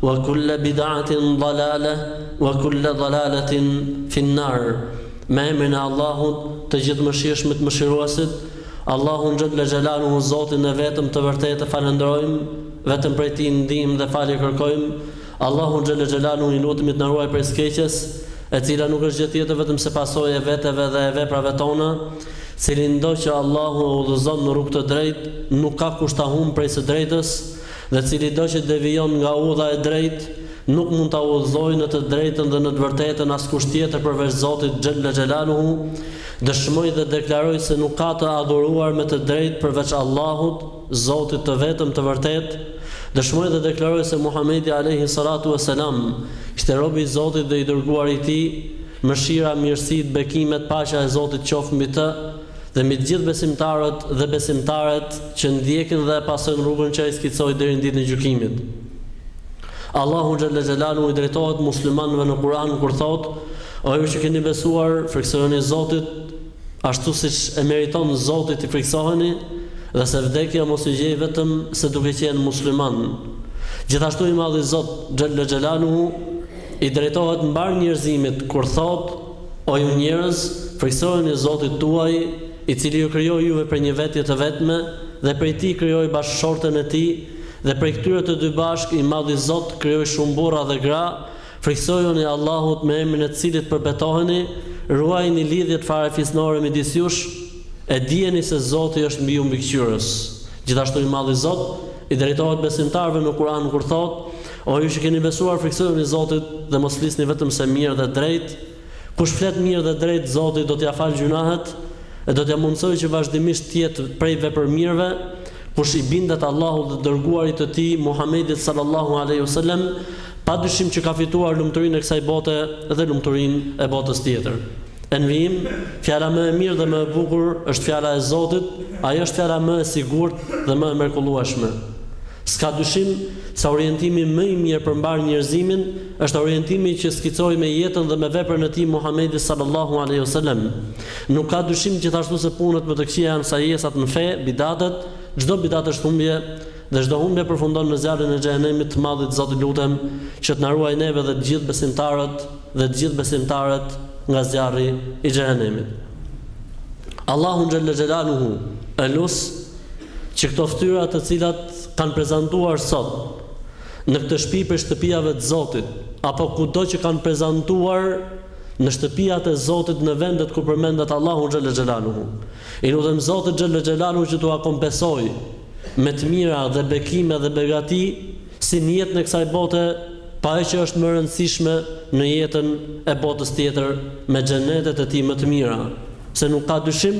Wa kulla bid'atin dalale wa kulla dalaletin fin nar Me emrin e Allahut, të Gjithëmëshirshmit Mëshiruesit, Allahun xhelle xhelaluhu Zotin e vetëm të vërtetë e falënderojmë, vetëm prej Tij ndihmë dhe falje kërkojmë, Allahun xhelle xhelaluhu i lutemi të na ruajë prej së keqes, e cila nuk është gjë tjetër vetëm se pasojë e veteve dhe e veprave tona, Cilindo që Allahu e udhëzon në rrugë të drejtë, nuk ka kush ta humbë prej së drejtës, Dhe cilido që devijon nga udha e drejtë, nuk mund ta udhëzojë në të drejtën dhe në të vërtetën askush tjetër përveç Zotit xhella xhelaluhu, dëshmoj dhe deklaroj se nuk ka të adhuruar me të drejtë përveç Allahut, Zotit të vetëm të vërtetë, dëshmoj dhe deklaroj se Muhamedi alejhi salatu ue selam ishte rob i Zotit dhe i dërguar i Tij, mëshira, mirësitë, bekimet, paqja e Zotit qoftë mbi të, dhe mbi të gjithë besimtarët dhe besimtaret që ndjekin dhe pasojnë rrugën që ai skicoi deri në ditën e gjykimit. Allahu xhalla xhelaluhu i drejtohet muslimanëve në Kur'an kur thotë: O ju që keni besuar, frikësojuni Zotit, ashtu siç e meriton Zoti t'i frikësoheni, dhe se vdekja mos ju gjej vetëm se duke qenë musliman. Gjithashtu i Madhi Zot xhalla xhelaluhu i drejtohet mbarë njerëzimit kur thotë, O ju njerëz, frikësojuni Zotit tuaj, i cili ju krijoi juve prej një vetje të vetme, dhe prej tij krijoi bashkëshorten e tij, dhe prej këtyre të dy bashkë i Madhi Zot krijoi shumë burra dhe gra, frikësojuni Allahut me emrin e të Cilit përbetoheni, ruajini lidhjet farefisnore midis jush, e dijeni se Zoti është mbi ju Mbikëqyrës. Gjithashtu i Madhi Zot, I drejtohet besimtarëve në Kur'an kur thotë, O ju që keni besuar frikësojuni Zotit dhe mos flisni vetëm se mirë dhe drejt, kush flet mirë dhe drejt Zoti do t'ia falë gjynahet e do t'ia mundësojë që vazhdimisht të jetë prej vepërmirëve, kush i bindet Allahut dhe të Dërguarit të Tij Muhamedit sallallahu alejhi ue sellem Pa dyshim që ka fituar lumturinë e kësaj bote dhe lumturinë e botës tjetër. E në vijim, fjala më e mirë dhe më e bukur është fjala e Zotit, ajo është fjala më e sigurt dhe më e mrekullueshme. S'ka dyshim se orientimi më i mirë për mbarë njerëzimin është orientimi që skicoi me jetën dhe me veprën e tij Muhamedi sallallahu alejhi ue selem. Nuk ka dyshim gjithashtu se punët më të këqija janë sajesat në fe, bidatet, çdo bidat është humbje, Dhe çdo humbje përfundon në zjarrin e xhehenemit të madhit Zot i lutem që të na ruaj neve dhe të gjithë besimtarët dhe të gjithë besimtaret nga zjarri i xhehenemit Allahun xhelle xhelaluhu e lus që këto ftyra të cilat kanë prezantuar sot në këtë shpi prej shtëpijave të Zotit apo kudo që kanë prezantuar në shtëpijat e Zotit në vendet ku përmendet Allahu xhelle xhelaluhu i lutem Zotit xhelle xhelaluhu që t'ua kompensojë me të mira dhe bekime dhe begati si n'jetën e kësaj bote po ajo që është më e rëndësishme në jetën e botës tjetër me xhenetet e tij më të mira se nuk ka dyshim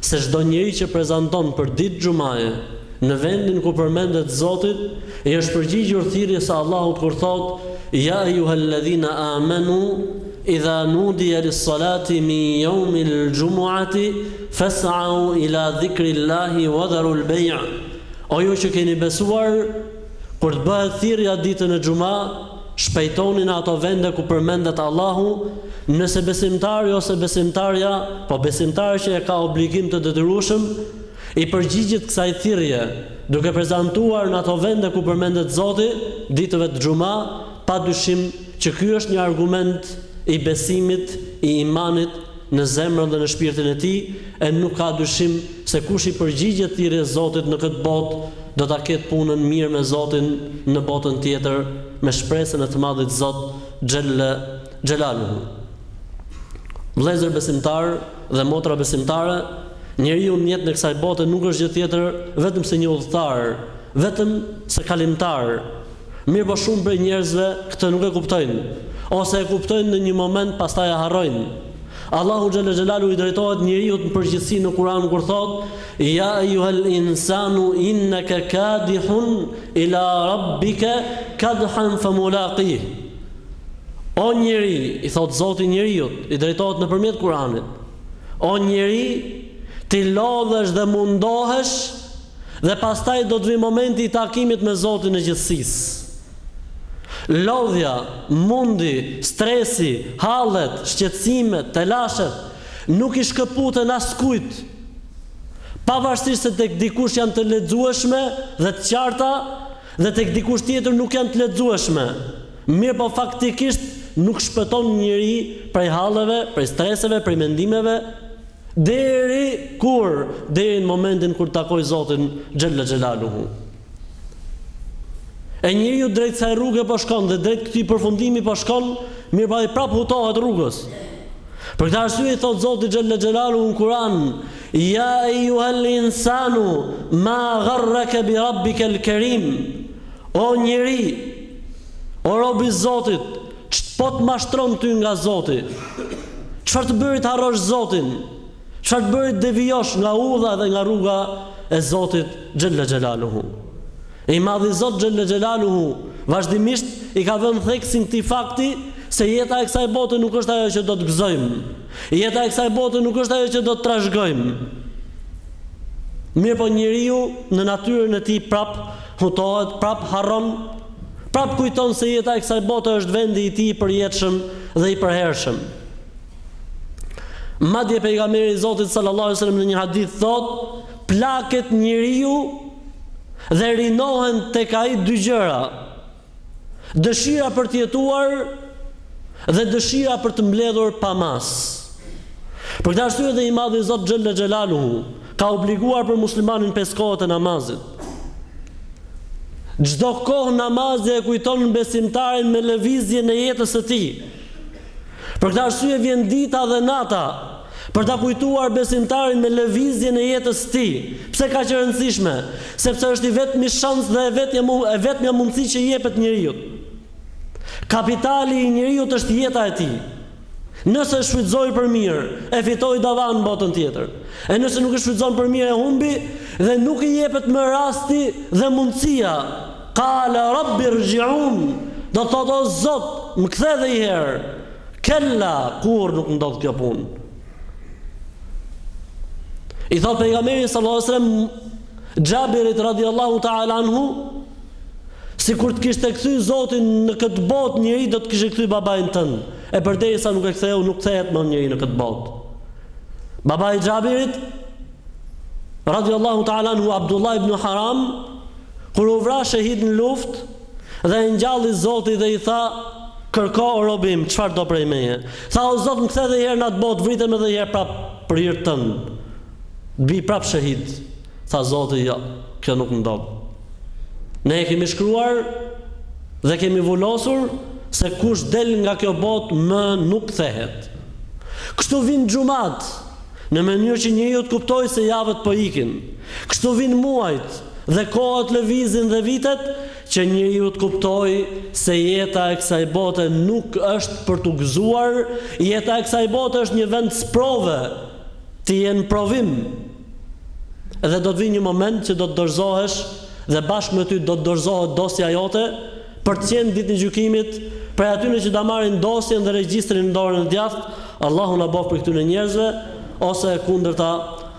se çdo njeri që prezanton për ditë xhumaje në vendin ku përmendet Zoti i është përgjigjur thirrjes së Allahut kur thotë ja ejuhellezina amenu idha nudiye lissalati min joumil xhumuati Fes'au ila zikri'l-Lahi wadharu'l-bej', O ju që keni besuar, kur të bëhet thirrja ditën e xhuma, shpejtoni në ato vende ku përmendet Allahu, nëse besimtari ose besimtarja, po besimtari që e ka obligim të detyrueshëm, i përgjigjet kësaj thirrje, duke prezantuar në ato vende ku përmendet Zoti, ditëve të xhuma, padyshim që ky është një argument i besimit, i imanit, në zemrën dhe në shpirtin e tij, e nuk ka dyshim se kush i përgjigjet thirrjes Zotit në këtë botë, do ta ketë punën mirë me Zotin në botën tjetër, me shpresën e të Madhit Zot xhelle xhelaluhu. Vëllezër besimtarë dhe motra besimtare, njeriu në jetën e kësaj bote nuk është gjë tjetër vetëm se një udhëtar, vetëm se kalimtar, Mirëpo shumë prej njerëzve këtë nuk e kuptojnë, ose e kuptojnë në një moment pastaj e harrojnë. Allahu xhelle xhelaluhu i drejtohet njeriut në përgjithësi në Kur'an kur thotë, Ja ejuhel insanu inneke kadihun ila rabbike kadhan femulaqih. O njeri, i thotë Zoti njeriut, i drejtohet nëpërmjet Kur'anit, O njeri, ti lodhesh dhe mundohesh Dhe pastaj do të vijë momenti i takimit me Zotin e gjithësisë. Lodhja, mundi, stresi, hallet, shqetësimet, telashet, nuk i shkëputen askujt. Pavarësisht se tek dikush janë të lexueshme dhe të qarta dhe tek dikush tjetër nuk janë të lexueshme, mirëpo faktikisht nuk shpëton njeri prej halleve, prej streseve, prej mendimeve, Deri kur? Deri në momentin kur të takojë Zotin xhella xhelaluhu. E njeriu drejt kësaj rruge po shkon dhe drejt këtij përfundimi po shkon, mirëpo ai prapë hutohet rrugës. Për këtë arsye i thotë Zoti xhella xhelaluhu në Kur'an, Ja eyyuhal insanu ma gharraka bi rabbikal karim. O njeri, o rob i Zotit, Ç't'po të mashtron ty nga Zoti? Çfarë të bëri të harrosh Zotin? Çfarë të bëri të devijosh nga udha dhe nga rruga e Zotit xhelle xhelaluhu? E i madhi Zot xhelle xhelaluhu vazhdimisht i ka vënë theksin këtij fakti se jeta e kësaj bote nuk është ajo që do të gëzojmë. Jeta e kësaj bote nuk është ajo që do të trashëgojmë. Mirëpo njeriu në natyrën e tij prap Hutohet, prapë harron, prapë kujton se jeta e kësaj bote është vendi i tij i përjetshëm dhe i përhershëm. Madje Pejgamberi i Zotit sallallahu alejhi ve sellem në një hadith thotë, plaket njeriu dhe rinohen tek ai dy gjëra, Dëshira për të jetuar dhe dëshira për të mbledhur pa mas. Për këtë arsye dhe i madhi Zot Xhelle Xhelaluhu ka obliguar për muslimanin pesë kohët e namazit. Çdo kohë namazi e kujton besimtarin me lëvizjen e jetës së tij. Për këtë arsye vjen dita dhe nata për ta kujtuar besimtarin me lëvizjen e jetës së tij. Pse kaq e rëndësishme? Sepse është i vetmi shans dhe e vetmja e vetmja mundësi që i jepet njeriut. Kapitali i njeriut është jeta e tij. Nëse e shfrytëzoi për mirë, e fitoi davanë në botën tjetër. E nëse nuk e shfrytëzon për mirë e humbi dhe nuk i jepet më rasti dhe mundësia. Qale Rabbi irji'un, do të thotë o Zot, më kthe edhe një herë. Kella, kurrë nuk ndodh kjo punë. I thotë pejgamberi sallallahu alajhi wasallam Xhabirit radhiyallahu ta'ala anhu, sikur të kishte kthy Zoti në këtë botë njeri do të kishte kthy babain tënd. E përderisa nuk e ktheu, nuk kthehet më njeri në këtë botë. Babai i Xhabirit radhiyallahu ta'ala anhu Abdullah ibn Haram Kur u vra shehid në luftë dhe e ngjalli Zoti dhe i tha, Kërko, o robi im, çfarë do prej meje. Tha, O Zot, më kthe edhe një herë në atë botë, vritëm edhe një herë prapë për hir Tënd. Të bij prapë shehid. Tha Zoti, Jo, kjo nuk ndodh. Ne e kemi shkruar dhe kemi vulosur se kush del nga kjo botë më nuk kthehet. Kështu vijnë xhumat, në mënyrë që njeriu të kuptojë se javët po ikin. Kështu vijnë muajt. Dhe kohët lëvizin dhe vitet që njeriu të kuptojë se jeta e kësaj bote nuk është për t'u gëzuar, jeta e kësaj bote është një vend sprove, të jemi në provim. Dhe do të vijë një moment që do të dorëzohesh dhe bashkë me ty do të dorëzohet dosja jote për të qenë ditën e gjykimit prej atyre që do ta marrin dosjen dhe regjistrin në dorën e djathtë, Allahu na bëftë prej këtyre njerëzve, ose e kundërta,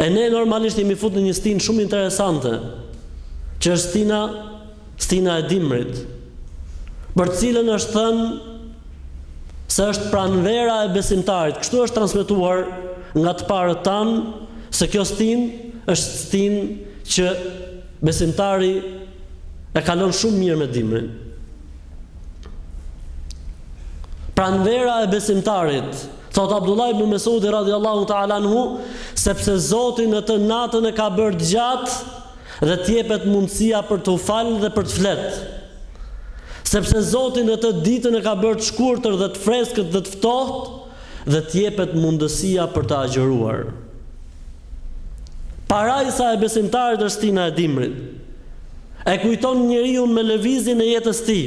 E ne normalisht jemi fut në një stinë shumë interesante, që është stina, stina e dimrit, për të cilën është thënë se është pranvera e besimtarit. Kështu është transmituar nga të parët tanë se kjo stinë është stinë që besimtari e kalon shumë mirë me dimrin. Pranvera e besimtarit, Thotë Abdullah ibn Mes'udi radhiyallahu ta'ala anhu, Sepse Zoti në të natën e ka bërë të gjatë dhe të jepet mundësia për t'u falë dhe për të fjetë. Sepse Zoti në të ditën e ka bërë të shkurtër dhe të freskët dhe të ftohtë dhe të jepet mundësia për të agjëruar. Parajsa e besimtarit është stina e dimrit. E kujton njeriun me lëvizjen e jetës tij.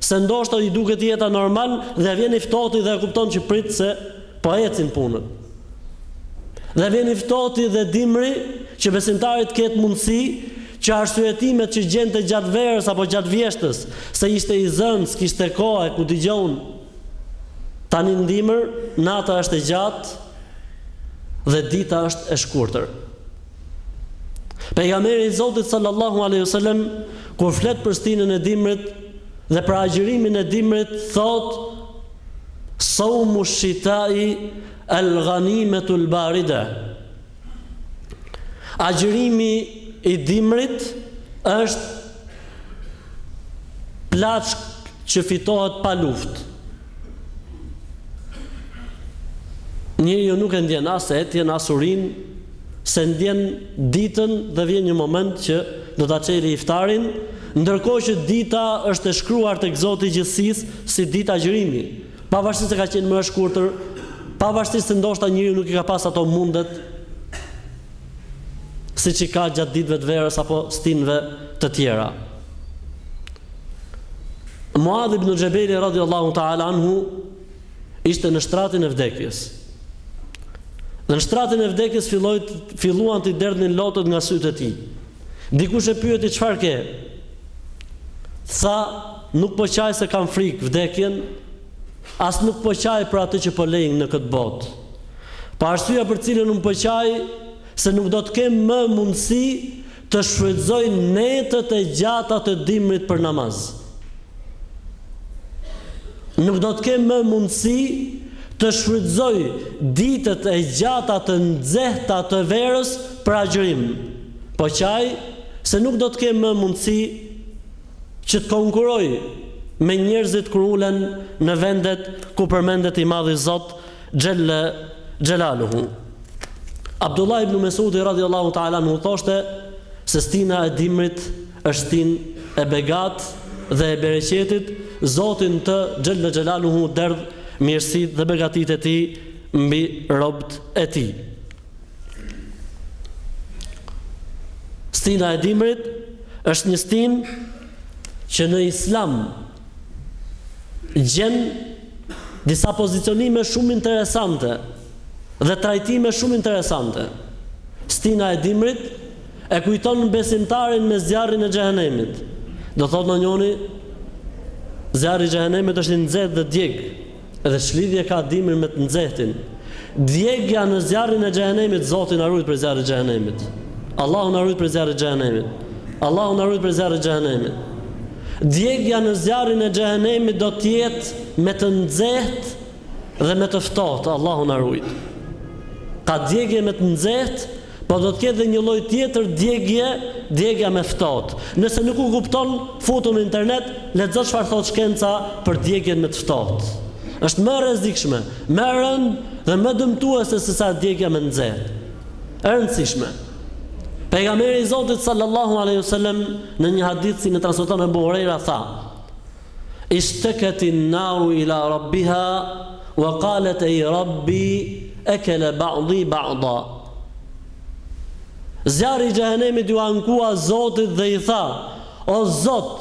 Se ndoshta i duket jeta normal dhe vjen i ftohti dhe e kupton që prit se po ecin punët. Dhe vjen i ftohti dhe dimri që besimtari të ketë mundësi që arsyetimet që gjente gjatë verës apo gjatë vjeshtës, se ishte i zënë, s'kishte kohë e ku di unë. Tani në dimër, nata është e gjatë dhe dita është e shkurtër. Pejgamberi i Zotit sallallahu alaihi wasallam Kur flet për stinën e dimrit dhe për agjërimin e dimrit thotë, Sawmu shita'i al-ghanimatul barida. Agjërimi i dimrit është plaçkë që fitohet pa luftë. Njeriu nuk e ndjen as etjen as urinë, s'e ndjen ditën dhe vjen një moment që do ta çeli iftarin, ndërkohë që dita është e shkruar tek Zoti i gjithësisë si ditë agjërimi, pavarësisht se ka qenë më e shkurtër, pavarësisht se ndoshta njeriu nuk i ka pas ato mundet siç i ka gjatë ditëve të verës apo stinëve të tjera. Muadh ibn Xhebeli radiallahu ta'ala anhu ishte në shtratin e vdekjes. Dhe në shtratin e vdekjes filloi filluan t'i derdhnin lotët nga sytë e tij. Dikush e pyeti çfarë ke? Tha nuk po qaj se kam frikë vdekjen, as nuk po qaj për atë që po lej në këtë botë. Po arsyeja për cilën unë po qaj se nuk do të kem më mundësi Të shfrytëzoj netët e gjata të dimrit për namaz. Nuk do të kem më mundësi të shfrytëzoj ditët e gjata të nxehta të verës për agjërim, po qaj se nuk do të kem më mundësi që të konkuroj me njerëzit kur ulen në vendet ku përmendet i Madhi Zot, xhelle xhelaluhu. Abdullah ibn Mes'udi radhiyallahu ta'ala anhu thoshte se stina e dimrit është stinë e begatë dhe e bereqetit, Zoti në të xhelle xhelaluhu derdh mirësitë dhe begatitë e Tij mbi robtë e Tij. Stina e dimrit është një stinë që në Islam gjen disa pozicionime shumë interesante dhe trajtime shumë interesante. Stina e dimrit e kujton besimtarin me zjarrin e xhehenemit. Do thotë ndonjëni, zjarri i xhehenemit është i nxehtë dhe djeg. Dhe ç'lidhje ka dimri me të nxehtin? Djegia në zjarrin e xhehenemit Zoti na rujt prej zjarrit xhehenemit Allahu na rujt prej zjarrit xhehenemit Allahu na rujt prej zjarrit xhehenemit Djegia në zjarrin e xhehenemit do të jetë me të nxehtë dhe me të ftohtë Allahu na rujt Ka djegie me të nxehtë Po do të ketë dhe një lloj tjetër djegie, djegia me ftohtë. Nëse nuk e kupton, futu në internet, lexo çfarë thotë shkenca për djegien me të ftohtë. Është më e rrezikshme, më e rëndë dhe më dëmtuese se sa djegia me nxehtë. E rëndësishme. Pejgamberi i Zotit, sallallahu alejhi ve sellem, në një hadith sikur transmeton Ebu Hurejra, tha, Ishteket in naru ila rabbiha wa qalet ej rabbi ekele ba'di ba'da Zjarri i xhehenemit iu ankua Zotit dhe i tha, O Zot,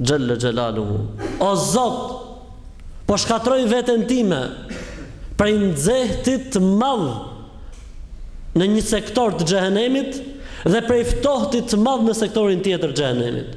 xhelle xhelaluhu, o Zot, po shkatërroj veten time prej nxehtit të madh në një sektor të xhehenemit dhe prej ftohtit të madh në sektorin tjetër të xhehenemit.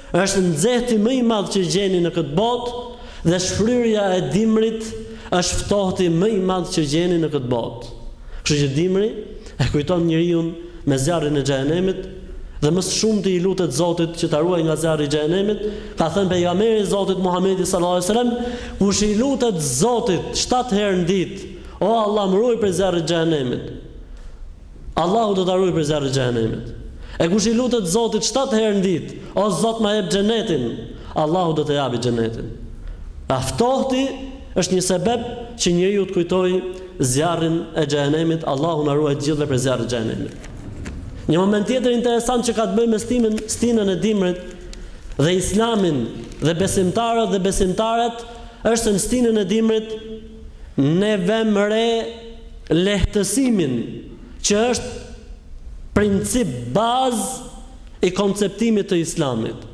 Është nxehti më i madh që gjeni në këtë botë dhe shfryrja e dimrit është ftohti më i madh që gjeni në këtë botë. Kështu që dimri e kujton njeriun me zjarrin e Xhehenemit dhe më së shumti i lutet Zotit që ta ruajë nga zjarri i Xhehenemit, ka thënë Pejgamberi i Zotit Muhamedi sallallahu alejhi ve sellem, Kush i lutet Zotit shtatë herë në ditë, O Allah më ruaj prej zjarrit të Xhehenemit! Allahu do ta ruaj prej zjarrit të xhehenemit. E kush i lutet Zotit shtatë herë në ditë, O Zot ma jep xhenetin, Allahu do t'ia japi xhenetin. A ftohti është një sebeb që njeriu të kujtojë zjarrin e xhehenemit, Allahu na ruaj të gjithëve prej zjarrit të xhehenemit. Një moment tjetër interesant që ka të bëjë me stimin, stinën e dimrit dhe islamin dhe besimtarët dhe besimtaret është se në stinën e dimrit ne vëmë re lehtësimin që është princip bazë i konceptimit të Islamit.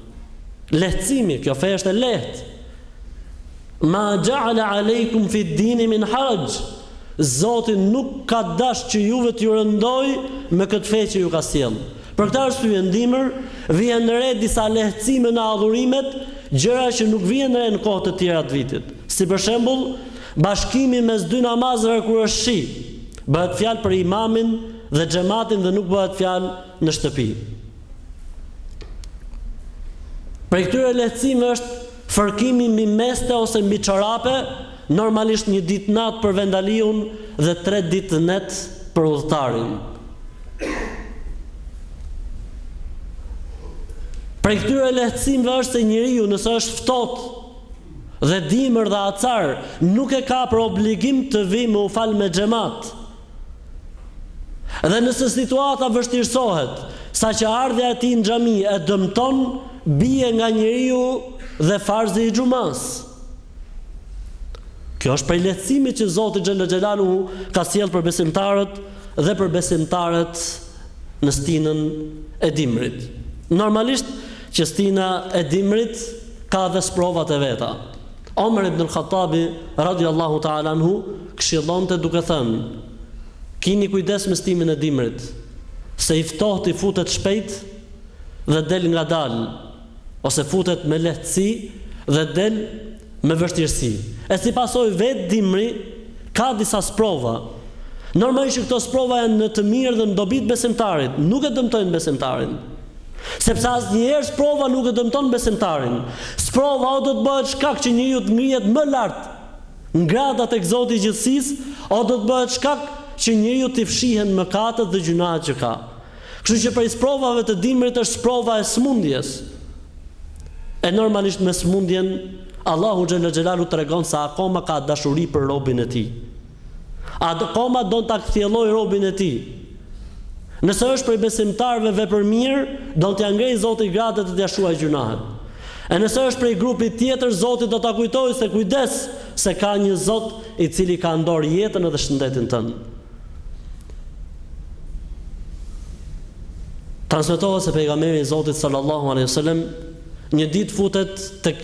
Lehtësimi, kjo fe është e lehtë. Ma ja'ala alejkum fi dini min haraj. Zoti nuk ka dash që juve t'ju rëndojë me këtë fe që ju ka sjell. Për këtë arsye n'dimër vihen re disa lehtësime në adhurimet, gjëra që nuk vihen re në kohë të tjera të vitit. Si për shembull, Bashkimi mes dy namazeve kur është shi, bëhet fjalë për imamin dhe xhematin dhe nuk bëhet fjalë në shtëpi. Prej këtyre lehtësimeve është fërkimi mbi meste ose mbi çorape, normalisht një ditë natë për vendaliun dhe tre ditë net për udhëtarin. Prej këtyre lehtësimeve është se njeriu nëse është ftohtë Dhe dimër dhe acar nuk e ka për obligim të vijë me u fal me xhemat. Dhe nëse situata vështirësohet, saqë ardhja e tij në xhami e dëmton, bie nga njeriu dhe farzi i xhumasë. Kjo është prej lehtësimit që Zoti xhelle xhelaluhu ka sjellë për besimtarët dhe për besimtaret në stinën e dimrit. Normalisht që stina e dimrit, Ka dhe sprovat e veta. Omer ibn al-Khattabi, radijallahu ta'ala anhu, këshillonte duke thënë, Kini kujdes me stinën e dimrit, se i ftohti futet shpejt dhe del ngadalë, ose futet me lehtësi dhe del me vështirësi. E si pasojë vetë dimri ka disa sprova. Normalisht që këto sprova janë në të mirë dhe në dobi të besimtarit, nuk e dëmtojnë besimtarin. Sepse asnjëherë sprova nuk e dëmton besimtarin. Sprova o do të bëhet shkak që njeriu të ngrihet më lart në grada tek Zoti i gjithësisë, o do të bëhet shkak që njeriu t'i fshihen mëkatet dhe gjynahet që ka. Kështu që prej sprovave të dimrit është sprova e sëmundjes. E normalisht me sëmundjen Allahu xhelle xhelaluhu tregon se akoma ka dashuri për robin e tij. Akoma don ta kthjellojë robin e tij. Nëse është prej besimtarëve vepërmirë, don t'ia ngrejë Zoti gradët e t'ia shuajë gjynahet. E nëse është prej grupit tjetër, Zoti do ta kujtojë se kujdes, se ka një Zot i cili ka në dorë jetën edhe shëndetin tënd. Transmetohet se pejgamberi i Zotit sallallahu alejhi wasallam një ditë futet tek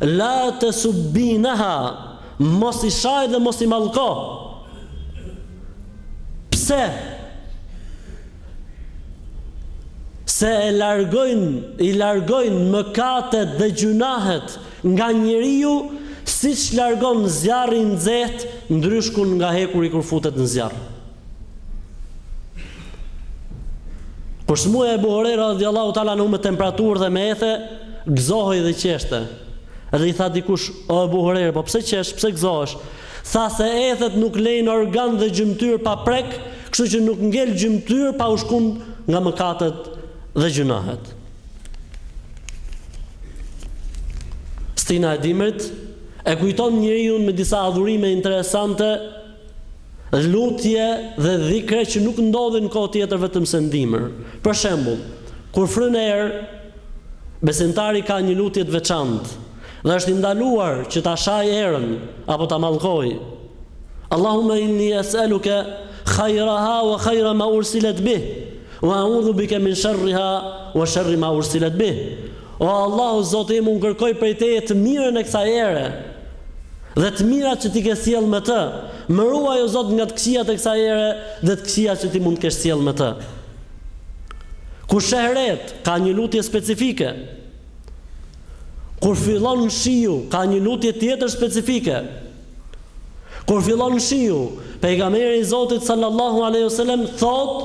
La tesubbineha, mos i shaj dhe mos i mallko. Pse? Se e largojnë, i largojnë mëkatet dhe gjynahet nga njeriu, siç largon zjarri i nxehtë ndryshkun nga hekuri kur futet në zjarr. Kur sëmuj Ebu Hurejra radiallahu tala anhu me temperaturë dhe me ethe, gëzohej dhe qeshte. Edhe i tha dikush, o Ebu Hurejre, po pse qesh, pse gëzohesh? Tha se ethet nuk lejnë organ dhe gjymtyrë pa prek, kështu që nuk ngel gjymtyrë pa u shkun nga mëkatet dhe gjynahet. Stina e dimrit, e kujton njeriun me disa adhurime interesante, lutje dhe dhikre që nuk ndodhin kohë tjetër vetëmse në dimër. Për shembull, kur fryn erë, besimtari ka një lutje të veçantë dhe është i ndaluar që ta shajë erën apo ta mallkojë. Allahumme inni es'eluke khajraha wa khajra ma ursilet bih, wa a'udhu bike min sherriha wa sherri ma ursilet bih. O Allah o Zoti im unë kërkoj prej Teje të mirën e kësaj ere dhe të mirat që Ti ke sjellë me të, më ruaj o Zot nga të këqijat e kësaj ere dhe të këqijat që Ti mund të kesh sjellë me të. Kur sheh retë, ka një lutje specifike. Kur fillon shiu, ka një lutje tjetër specifike. Kur fillon shiu, pejgamberi i Zotit sallallahu alaihi wasallam thotë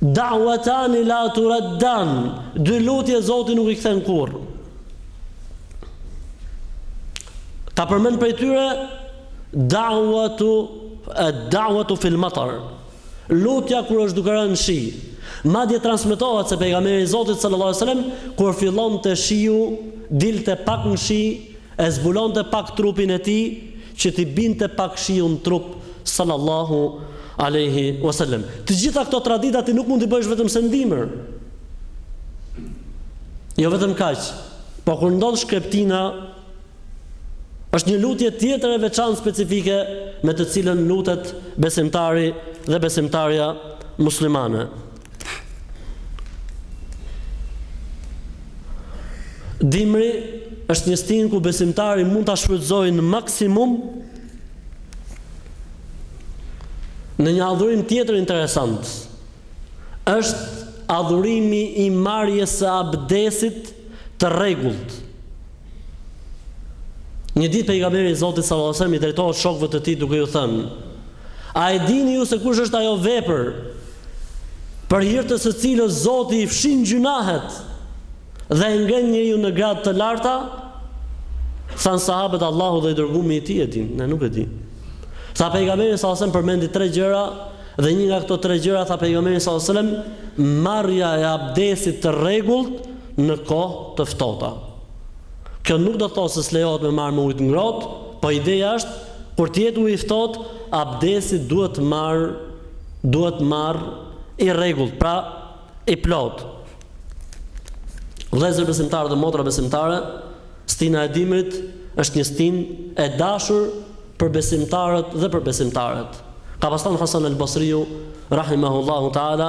Da'watani la turaddan, dy lutje Zoti nuk i kthen kurrë. Ka përmend prej tyre da'watu ad-da'watu fil matar. Lutja kur është duke rënë shi. Madje transmetohet se pejgamberi i Zotit sallallahu alajhi wasallam kur fillonte shiu, dilte pak në shi, e zbulonte pak trupin e tij, që t'i binte pak shiu në trup sallallahu alejhi o selem të gjitha këto tradita ti nuk mund t'i bëjsh vetëm se në dimër jo vetëm kaq po kur ndodh shkreptina është një lutje tjetër e veçantë specifike me të cilën lutet besimtari dhe besimtarja muslimane Dimri është një stinë ku besimtari mund ta shfrytëzojë në maksimum në një adhurim tjetër interesant. Është adhurimi i marrjes së abdesit të rregullt. Një ditë Pejgamberi i Zotit sallallahu alajhi wasallam i drejtohet shokëve të tij duke ju thënë: A e dini ju se kush është ajo vepër për hir të së cilës Zoti i fshin gjynahet dhe e ngre njeriu në gradë të larta? Thanë sahabët Allahu dhe i dërguari i tij e dinë, ne nuk e dimë. Tha pejgamberi sallallahu alajhi wasallam përmendi tre gjëra dhe një nga këto tre gjëra tha pejgamberi sallallahu alajhi wasallam marrja e abdesit të rregullt në kohë të ftohta. Kjo nuk do të thotë se s'lejohet me marrë me ujë të ngrohtë, po ideja është kur të jetë uji i ftohtë, abdesi duhet marrë duhet marrë i rregullt, pra i plotë. Vëllezër besimtarë dhe motra besimtare, stina e dimrit është një stinë e dashur për besimtarët dhe për besimtaret. Ka pas thënë Hasan el-Basriu, rahimehullahu teala,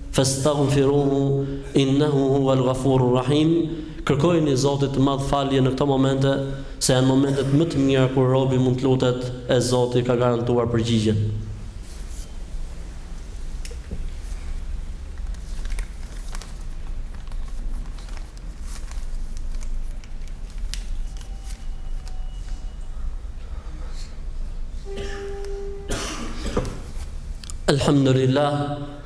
Festagfiruhu innehu huwel ghafurur rahim, Kërkojini Zotit të Madh falje në këto momente, se janë momentet më të mira kur robi mund të lutet e Zoti ka garantuar përgjigjen. Elhamdulilah.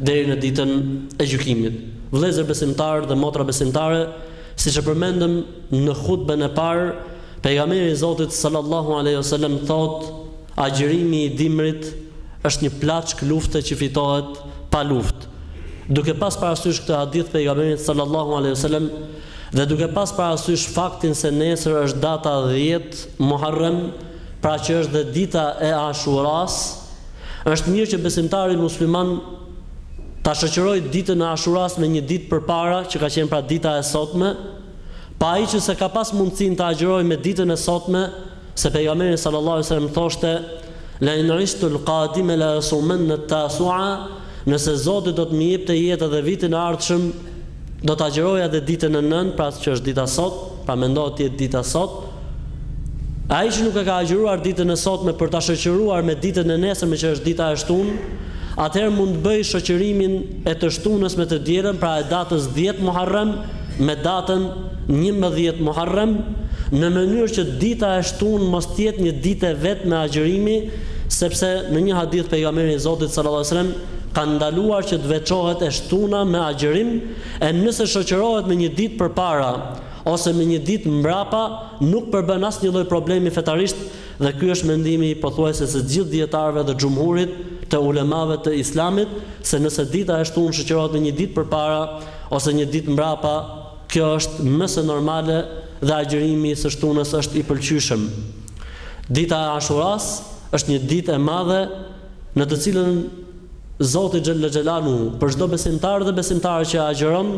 deri në Ditën e Gjykimit. Vëllezër besimtarë dhe motra besimtare, siç e përmendëm në hutben e parë, Pejgamberi i Zotit sallallahu alejhi o selem thotë, Agjërimi i dimrit është një plaçkë lufte që fitohet pa luftë. Duke pas parasysh këtë hadith të Pejgamberit sallallahu alejhi o selem dhe duke pas parasysh faktin se nesër është data dhjetë Muharrem, pra që është dhe dita e Ashurasë, Është mirë që besimtari musliman ta shoqërojë ditën e Ashurasë me një ditë përpara që ka qenë pra dita e sotme, po ai që s'e ka pas mundësinë ta agjërojë me ditën e sotme, se Pejgamberi sallallahu alejhi ve sellem thoshte, Lein ishtu l'qadime le'asumenne't-tasu'a, Nëse Zoti do të më jepte jetë edhe vitin e ardhshëm, do të agjëroja edhe ditën e nëntë, pra që është dita sot, pra mendohet të jetë dita sot. E ai që nuk e ka agjëruar ditën e sotme për ta shoqëruar me ditën e nesërme që është dita e shtunë, atëherë mund të bëjë shoqërimin e të shtunës me të dielën, pra e datës dhjetë Muharrem me datën njëmbëdhjetë Muharrem, në mënyrë që dita e shtunë mos të jetë një ditë e vetme agjërimi, Sepse në një hadith Pejgamberi i Zotit sallallahu alejhi ve sellem ka ndaluar që të veçohet e shtuna me agjërim, e nëse shoqërohet me një ditë përpara ose me një ditë mbrapa nuk përbën asnjë lloj problemi fetarisht dhe ky është mendimi i pothuajse të gjithë dijetarëve dhe xhumhurit të ulemave të Islamit se nëse dita e shtunë shoqërohet me një ditë përpara ose një ditë mbrapa kjo është më se normale dhe agjërimi i së shtunës është i pëlqyeshëm. Dita e Ashurasë është një ditë e madhe në të cilën Zoti xhel-le xhelaluhu për çdo besimtar dhe besimtare që e agjëron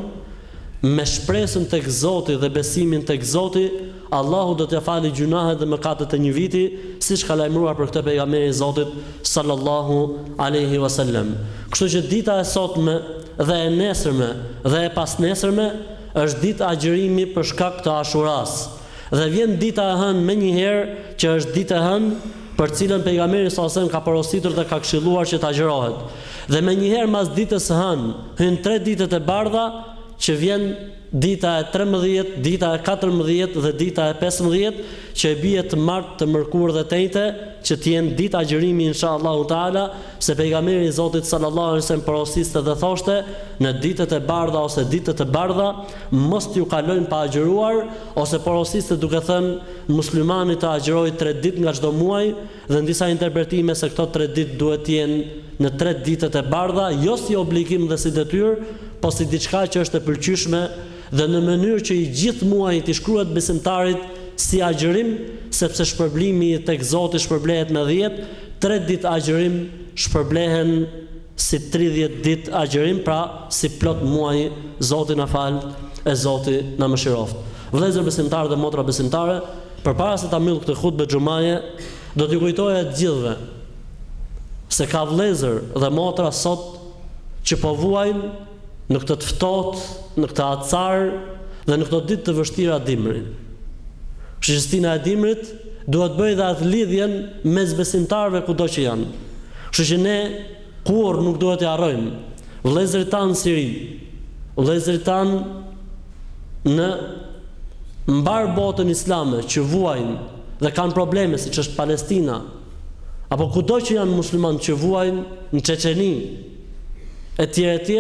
me shpresën tek Zoti dhe besimin tek Zoti Allahu do t'ia fali gjynahet dhe mëkatet e një viti siç ka lajmëruar për këtë pejgamberi i Zotit sallallahu alejhi wa sellem kështu që dita e sotme dhe e nesërme dhe e pasnesërme është ditë agjërimi për shkak të Ashurasë Dhe vjen dita e hënë menjëherë që është ditë e hënë për të cilën Pejgamberi sallallahu alejhi wasallam ka porositur dhe ka këshilluar që të agjërohet. Dhe menjëherë mas ditës së hënë hyjnë tre ditët e bardha që vjen dita e trembëdhjetë, dita e katërmbëdhjetë dhe dita e pesëmbëdhjetë që i bie të martë, të mërkurë dhe të enjte që të jenë ditë agjërimi insha Allahu teala se Pejgamberi i Zotit sallallahu alejhi wasallam porosiste dhe thoshte në ditët e bardha ose ditët e bardha mos t'ju kalojnë pa agjëruar, ose porosiste duke thënë muslimani të agjërojë tre ditë nga çdo muaj, dhe në disa interpretime se këto tre ditë duhet të jenë në tre ditët e bardha, jo si obligim dhe si detyrë, po si diçka që është e pëlqyeshme dhe në mënyrë që i gjithë muaji t'i shkruhet besimtarit si agjërim, sepse shpërblimi tek Zoti shpërblehet me dhjetë, tre ditë agjërim shpërblehen. si tridhjetë ditë agjërim pra si plot muaji Zoti na fal e Zoti na mëshiroftë Vëllezër besimtarë dhe motra besimtare përpara se ta mbyll këtë hutbe xhumaje do t'ju kujtoja të gjithëve se ka vëllezër dhe motra sot që po vuajnë në këtë të ftohtë, në këtë acar dhe në këto ditë të vështira dimri. Kështu që stina e dimrit duhet të bëjë dhe atë lidhjen mes besimtarëve kudo që janë. Kështu që ne kurrë nuk duhet t'i harrojmë vëllezërit tanë në Siri, vëllezërit tanë në mbarë botën islame që vuajnë dhe kanë probleme siç është Palestina apo kudo që janë muslimanë që vuajnë në Çeçeni, Etj etj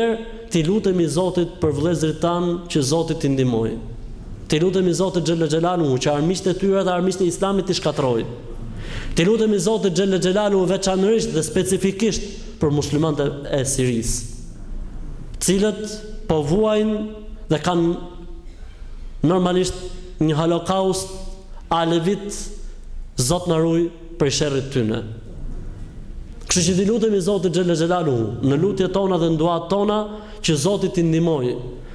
t'i lutemi Zotit për vëllezërit tanë që Zoti t'i ndihmojë t'i lutemi Zotit xhelle xhelaluhu që armiqtë e tyre dhe armiqtë e Islamit t'i shkatërrojë t'i lutemi Zotit xhelle xhelaluhu veçanërisht dhe specifikisht për muslimanët e Sirisë të cilët po vuajnë dhe kanë normalisht një holokaust alevit Zot na ruj. prej sherrit tyne. Kështu që t'i lutemi Zotit xhelle xhelaluhu, në lutjet tona dhe në duat tona që Zoti t'i ndihmojë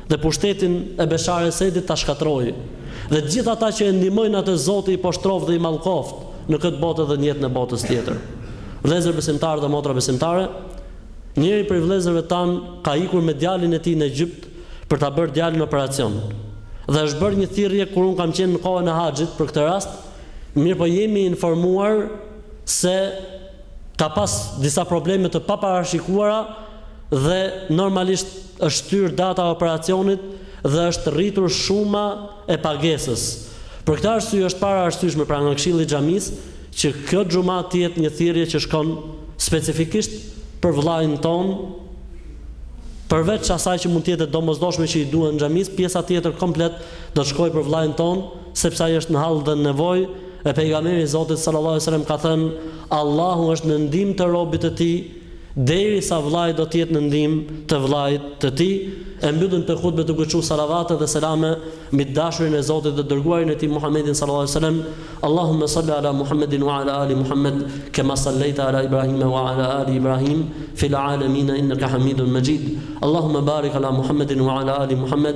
dhe pushtetin e Beshar Esedit ta shkatërrojë. Dhe të gjithë ata që e ndihmojnë atë Zoti i poshtroftë dhe i mallkoftë në këtë botë dhe në jetën e botës tjetër. Vëllezër besimtarë dhe motra besimtare, njëri prej vëllezërve tanë ka ikur me djalin e tij në Egjipt për ta bërë djalin operacion. Dhe është bërë një thirrje kur unë kam qenë në kohën e haxhit për këtë rast, Mirëpo jemi informuar se ka pas disa probleme të paparashikuara dhe normalisht është shtyrë data e operacionit dhe është rritur shuma e pagesës. Për këtë arsye është parë e arsyeshme pra nga Këshilli i Xhamisë që kjo xhuma të jetë një thirrje që shkon specifikisht për vëllain tonë përveç asaj që mund të jetë e domosdoshme që i duhen xhamisë, pjesa tjetër komplet do të shkojë për vëllain tonë, Sepse ai është në hall dhe në nevojë, e Pejgamberi i Zotit sallallahu alejhi ve sellem ka thënë, Allahu është në ndihmë të robit të tij, derisa vëllai do të jetë në ndihmë të vëllait të tij. E mbyllim këtë hutbe duke çu salavate dhe selame mbi të dashurin e Zotit dhe të dërguarin e Tij Muhammedin sallallahu alejhi ve sellem, Allahumma salli ala Muhammedin wa ala ali Muhammed, kema sallejte ala Ibrahime wa ala ali Ibrahim, fil alamina inneke hamidun mejid, Allahumma barik ala Muhammedin wa ala ali Muhammed,